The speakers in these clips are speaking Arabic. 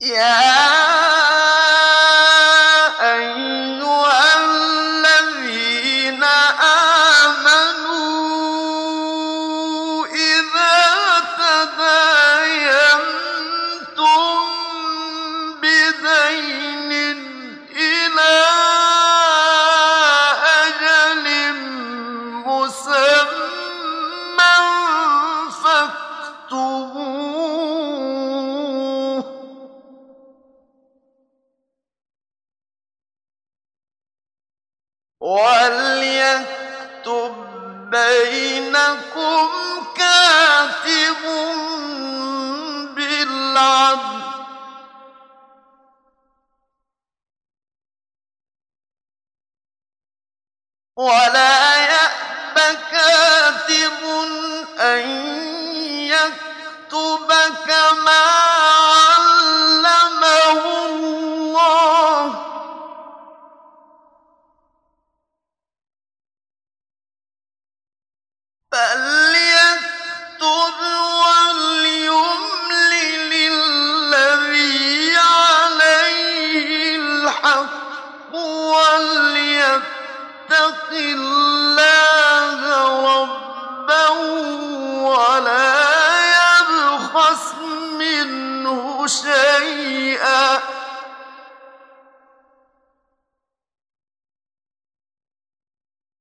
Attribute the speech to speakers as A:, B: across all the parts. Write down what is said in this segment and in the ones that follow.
A: Yeah. وليكتب بينكم كاتب بالعدل ولا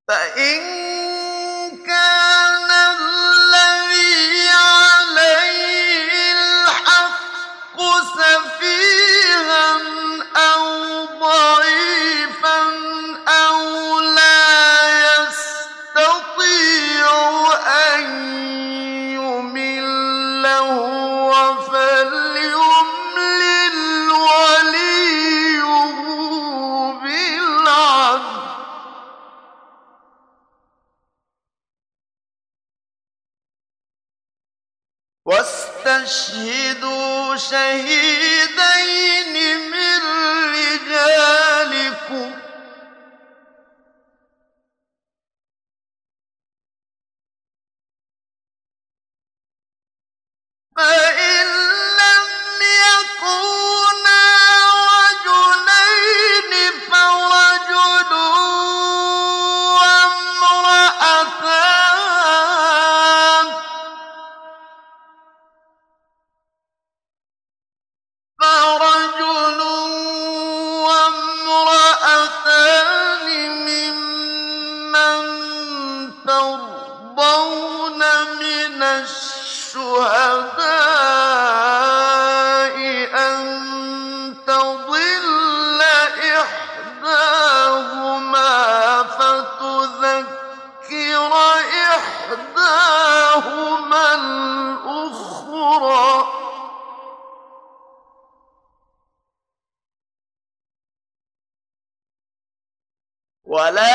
A: 白银。واستشهدوا شهيدين من تضل إحداهما فتذكر إحداهما الأخرى. ولا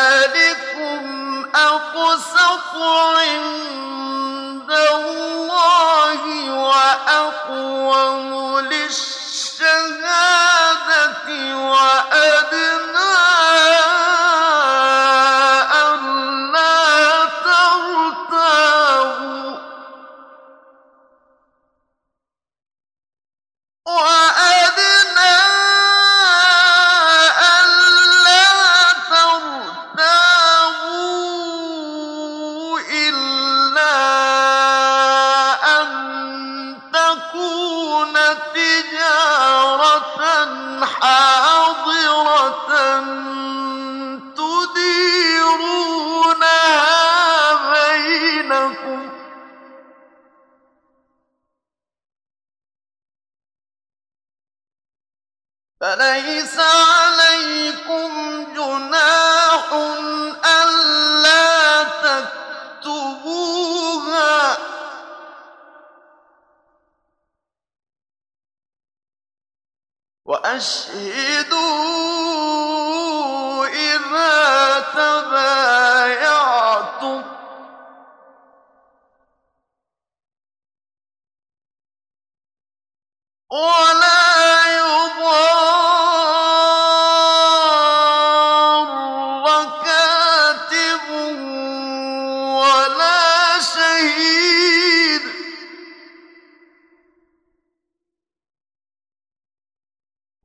A: سطع عند الله وأقوم فليس عليكم جناح ألا تكتبوها. وأشهدوا إذا تبايعتم. ولا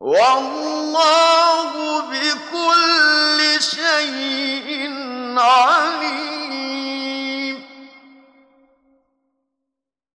A: والله